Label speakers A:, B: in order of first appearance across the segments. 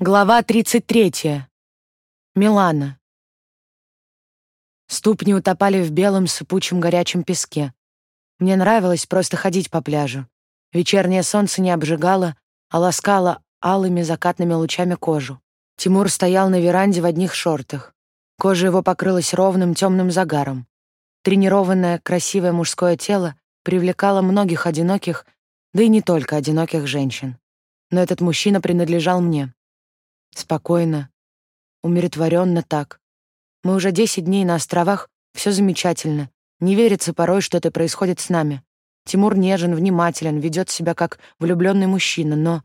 A: Глава 33. Милана. Ступни утопали в белом сыпучем горячем песке. Мне нравилось просто ходить по пляжу. Вечернее солнце не обжигало, а ласкало алыми закатными лучами кожу. Тимур стоял на веранде в одних шортах. Кожа его покрылась ровным темным загаром. Тренированное, красивое мужское тело привлекало многих одиноких, да и не только одиноких женщин. Но этот мужчина принадлежал мне. Спокойно, умиротворенно так. Мы уже десять дней на островах, все замечательно. Не верится порой, что это происходит с нами. Тимур нежен, внимателен, ведет себя как влюбленный мужчина, но...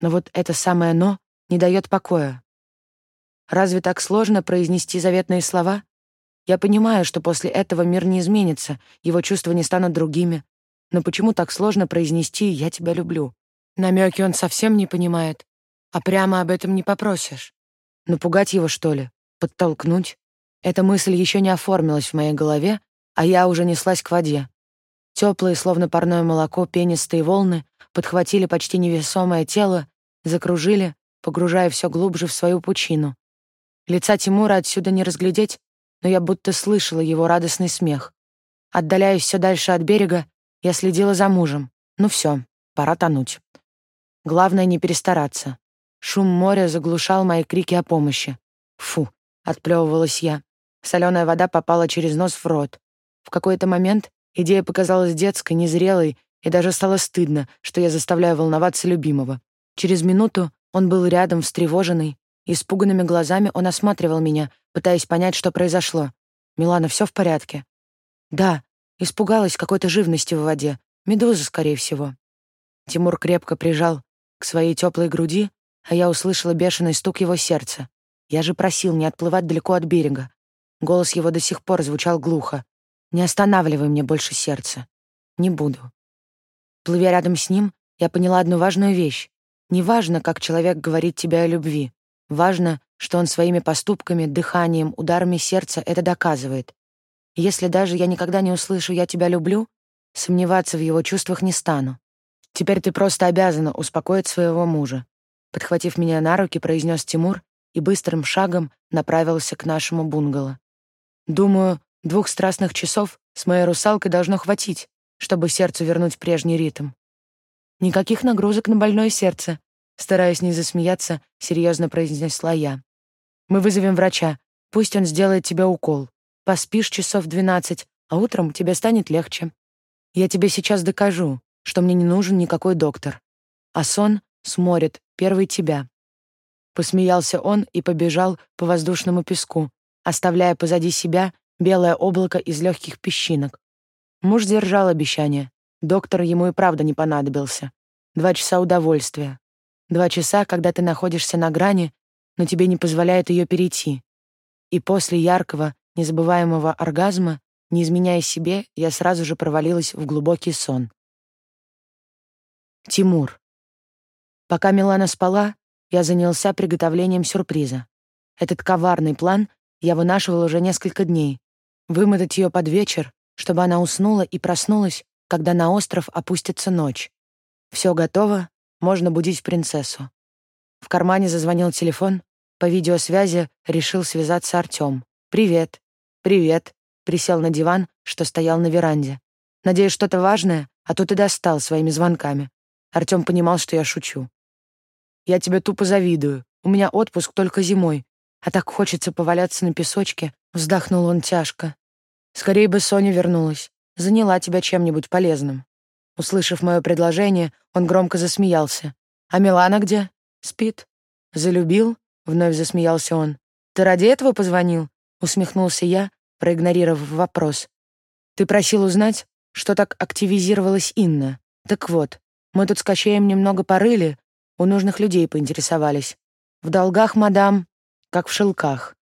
A: Но вот это самое «но» не дает покоя. Разве так сложно произнести заветные слова? Я понимаю, что после этого мир не изменится, его чувства не станут другими. Но почему так сложно произнести «я тебя люблю»? Намеки он совсем не понимает. А прямо об этом не попросишь. Напугать его, что ли? Подтолкнуть? Эта мысль еще не оформилась в моей голове, а я уже неслась к воде. Теплые, словно парное молоко, пенистые волны подхватили почти невесомое тело, закружили, погружая все глубже в свою пучину. Лица Тимура отсюда не разглядеть, но я будто слышала его радостный смех. Отдаляясь все дальше от берега, я следила за мужем. Ну все, пора тонуть. Главное не перестараться. Шум моря заглушал мои крики о помощи. Фу, отплевывалась я. Соленая вода попала через нос в рот. В какой-то момент идея показалась детской, незрелой, и даже стало стыдно, что я заставляю волноваться любимого. Через минуту он был рядом, встревоженный. Испуганными глазами он осматривал меня, пытаясь понять, что произошло. «Милана, все в порядке?» «Да», испугалась какой-то живности в воде. Медуза, скорее всего. Тимур крепко прижал к своей теплой груди, а я услышала бешеный стук его сердца. Я же просил не отплывать далеко от берега. Голос его до сих пор звучал глухо. «Не останавливай мне больше сердце. Не буду». Плывя рядом с ним, я поняла одну важную вещь. Не важно, как человек говорит тебе о любви. Важно, что он своими поступками, дыханием, ударами сердца это доказывает. если даже я никогда не услышу «я тебя люблю», сомневаться в его чувствах не стану. Теперь ты просто обязана успокоить своего мужа. Подхватив меня на руки, произнес Тимур и быстрым шагом направился к нашему бунгало. Думаю, двух страстных часов с моей русалкой должно хватить, чтобы сердцу вернуть прежний ритм. Никаких нагрузок на больное сердце, стараясь не засмеяться, серьезно произнесла я. Мы вызовем врача, пусть он сделает тебе укол. Поспишь часов двенадцать, а утром тебе станет легче. Я тебе сейчас докажу, что мне не нужен никакой доктор. А сон сморит первый тебя». Посмеялся он и побежал по воздушному песку, оставляя позади себя белое облако из легких песчинок. Муж держал обещание. Доктор ему и правда не понадобился. Два часа удовольствия. Два часа, когда ты находишься на грани, но тебе не позволяют ее перейти. И после яркого, незабываемого оргазма, не изменяя себе, я сразу же провалилась в глубокий сон. Тимур. Пока Милана спала, я занялся приготовлением сюрприза. Этот коварный план я вынашивал уже несколько дней. Вымотать ее под вечер, чтобы она уснула и проснулась, когда на остров опустится ночь. Все готово, можно будить принцессу. В кармане зазвонил телефон. По видеосвязи решил связаться Артём. «Привет». «Привет». Присел на диван, что стоял на веранде. «Надеюсь, что-то важное, а то ты достал своими звонками». Артём понимал, что я шучу. Я тебе тупо завидую. У меня отпуск только зимой. А так хочется поваляться на песочке. Вздохнул он тяжко. Скорее бы Соня вернулась. Заняла тебя чем-нибудь полезным. Услышав мое предложение, он громко засмеялся. «А Милана где?» «Спит». «Залюбил?» — вновь засмеялся он. «Ты ради этого позвонил?» — усмехнулся я, проигнорировав вопрос. «Ты просил узнать, что так активизировалась Инна. Так вот, мы тут с Кощеем немного порыли, у нужных людей поинтересовались. В долгах, мадам, как в шелках.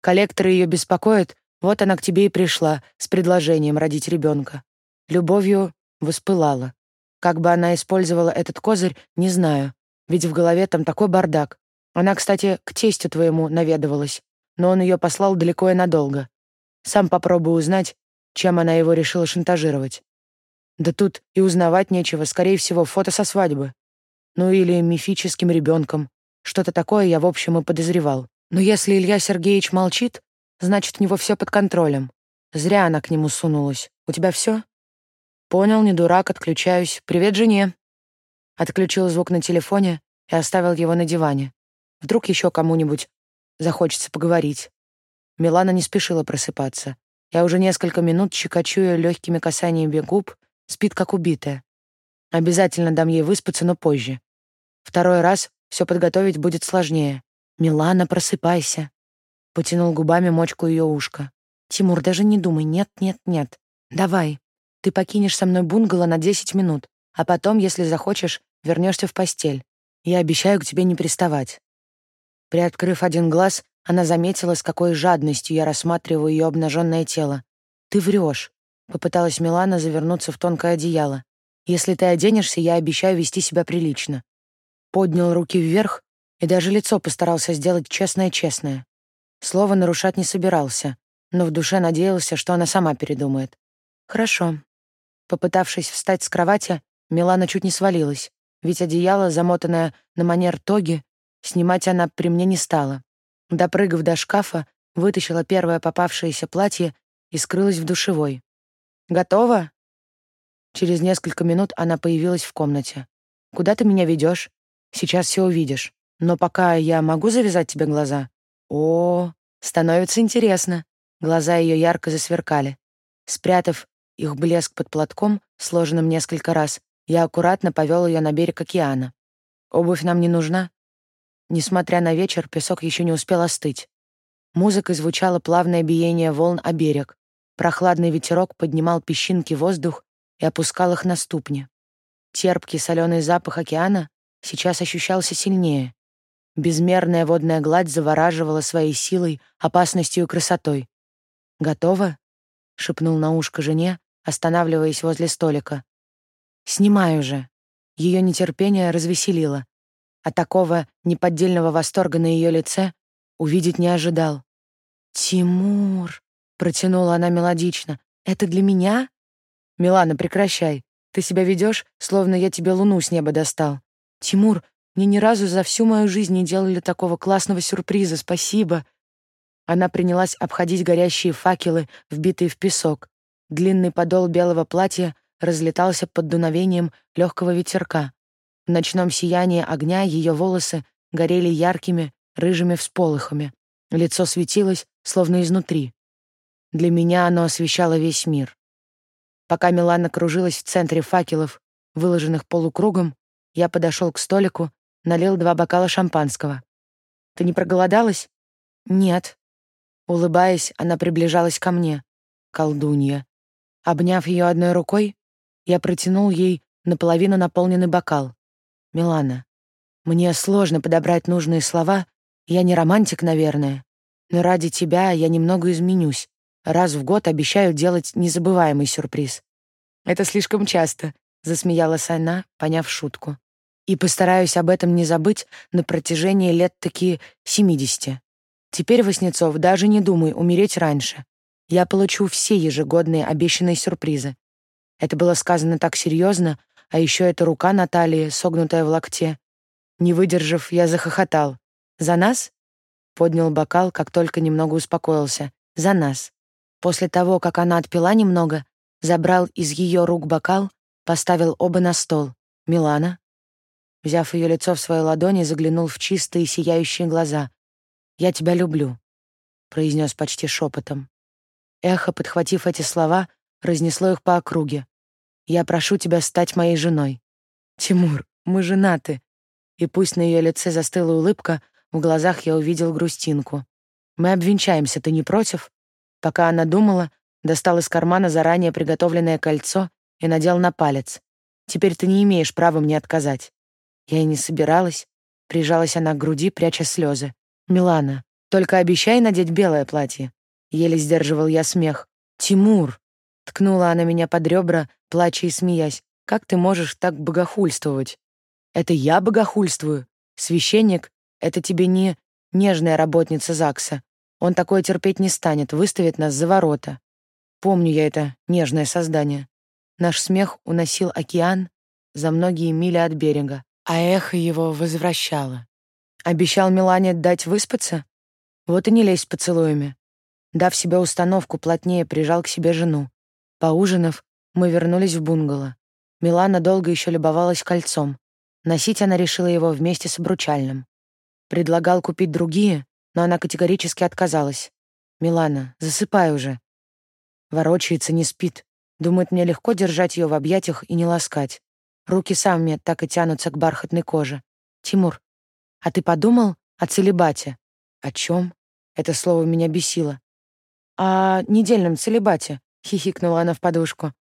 A: Коллекторы ее беспокоят, вот она к тебе и пришла с предложением родить ребенка. Любовью воспылала. Как бы она использовала этот козырь, не знаю, ведь в голове там такой бардак. Она, кстати, к тестю твоему наведывалась, но он ее послал далеко и надолго. Сам попробуй узнать, чем она его решила шантажировать. Да тут и узнавать нечего, скорее всего, фото со свадьбы ну или мифическим ребенком. Что-то такое я, в общем, и подозревал. Но если Илья Сергеевич молчит, значит, у него все под контролем. Зря она к нему сунулась. У тебя все? Понял, не дурак, отключаюсь. Привет жене. Отключил звук на телефоне и оставил его на диване. Вдруг еще кому-нибудь захочется поговорить. Милана не спешила просыпаться. Я уже несколько минут щекочу ее легкими касаниями губ, спит как убитая. Обязательно дам ей выспаться, но позже. Второй раз все подготовить будет сложнее. «Милана, просыпайся!» Потянул губами мочку ее ушка. «Тимур, даже не думай. Нет, нет, нет. Давай. Ты покинешь со мной бунгало на 10 минут, а потом, если захочешь, вернешься в постель. Я обещаю к тебе не приставать». Приоткрыв один глаз, она заметила, с какой жадностью я рассматриваю ее обнаженное тело. «Ты врешь», — попыталась Милана завернуться в тонкое одеяло. «Если ты оденешься, я обещаю вести себя прилично». Поднял руки вверх и даже лицо постарался сделать честное-честное. Слово нарушать не собирался, но в душе надеялся, что она сама передумает. «Хорошо». Попытавшись встать с кровати, Милана чуть не свалилась, ведь одеяло, замотанное на манер тоги, снимать она при мне не стала. Допрыгав до шкафа, вытащила первое попавшееся платье и скрылась в душевой. «Готова?» Через несколько минут она появилась в комнате. «Куда ты меня ведешь? Сейчас все увидишь. Но пока я могу завязать тебе глаза?» «О, становится интересно». Глаза ее ярко засверкали. Спрятав их блеск под платком, сложенным несколько раз, я аккуратно повел ее на берег океана. «Обувь нам не нужна?» Несмотря на вечер, песок еще не успел остыть. Музыкой звучало плавное биение волн о берег. Прохладный ветерок поднимал песчинки воздух и опускал их на ступни. Терпкий соленый запах океана сейчас ощущался сильнее. Безмерная водная гладь завораживала своей силой, опасностью и красотой. «Готово?» — шепнул на ушко жене, останавливаясь возле столика. «Снимай уже». Ее нетерпение развеселило. А такого неподдельного восторга на ее лице увидеть не ожидал. «Тимур!» — протянула она мелодично. «Это для меня?» «Милана, прекращай. Ты себя ведешь, словно я тебе луну с неба достал. Тимур, мне ни разу за всю мою жизнь не делали такого классного сюрприза. Спасибо. Она принялась обходить горящие факелы, вбитые в песок. Длинный подол белого платья разлетался под дуновением легкого ветерка. В ночном сиянии огня ее волосы горели яркими рыжими всполохами. Лицо светилось, словно изнутри. Для меня оно освещало весь мир. Пока Милана кружилась в центре факелов, выложенных полукругом, я подошел к столику налил два бокала шампанского. «Ты не проголодалась?» «Нет». Улыбаясь, она приближалась ко мне. Колдунья. Обняв ее одной рукой, я протянул ей наполовину наполненный бокал. «Милана, мне сложно подобрать нужные слова, я не романтик, наверное, но ради тебя я немного изменюсь. Раз в год обещаю делать незабываемый сюрприз». «Это слишком часто», — засмеялась она, поняв шутку и постараюсь об этом не забыть на протяжении лет таки 70. Теперь, Васнецов, даже не думай умереть раньше. Я получу все ежегодные обещанные сюрпризы. Это было сказано так серьезно, а еще эта рука Натальи, согнутая в локте. Не выдержав, я захохотал. «За нас?» Поднял бокал, как только немного успокоился. «За нас». После того, как она отпила немного, забрал из ее рук бокал, поставил оба на стол. «Милана?» Взяв ее лицо в свои ладони, заглянул в чистые сияющие глаза. «Я тебя люблю», — произнес почти шепотом. Эхо, подхватив эти слова, разнесло их по округе. «Я прошу тебя стать моей женой». «Тимур, мы женаты». И пусть на ее лице застыла улыбка, в глазах я увидел грустинку. «Мы обвенчаемся, ты не против?» Пока она думала, достал из кармана заранее приготовленное кольцо и надел на палец. «Теперь ты не имеешь права мне отказать». Я и не собиралась. Прижалась она к груди, пряча слезы. «Милана, только обещай надеть белое платье». Еле сдерживал я смех. «Тимур!» Ткнула она меня под ребра, плача и смеясь. «Как ты можешь так богохульствовать?» «Это я богохульствую. Священник — это тебе не нежная работница ЗАГСа. Он такое терпеть не станет, выставит нас за ворота. Помню я это нежное создание. Наш смех уносил океан за многие мили от берега а эхо его возвращало. Обещал Милане дать выспаться? Вот и не лезь поцелуями. Дав себе установку, плотнее прижал к себе жену. Поужинав, мы вернулись в бунгало. Милана долго еще любовалась кольцом. Носить она решила его вместе с обручальным. Предлагал купить другие, но она категорически отказалась. «Милана, засыпай уже». Ворочается, не спит. Думает, мне легко держать ее в объятиях и не ласкать. Руки сами так и тянутся к бархатной коже. «Тимур, а ты подумал о целебате?» «О чем?» Это слово меня бесило. «О недельном целебате», — хихикнула она в подушку.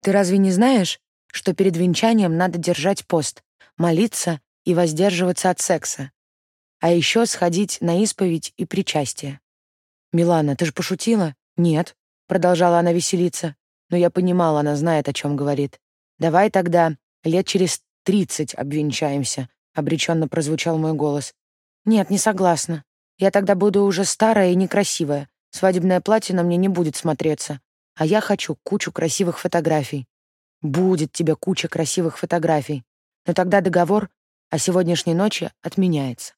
A: «Ты разве не знаешь, что перед венчанием надо держать пост, молиться и воздерживаться от секса? А еще сходить на исповедь и причастие?» «Милана, ты же пошутила?» «Нет», — продолжала она веселиться. Но я понимала, она знает, о чем говорит. «Давай тогда лет через тридцать обвенчаемся», — обреченно прозвучал мой голос. «Нет, не согласна. Я тогда буду уже старая и некрасивая. Свадебное платье на мне не будет смотреться. А я хочу кучу красивых фотографий. Будет тебе куча красивых фотографий. Но тогда договор о сегодняшней ночи отменяется.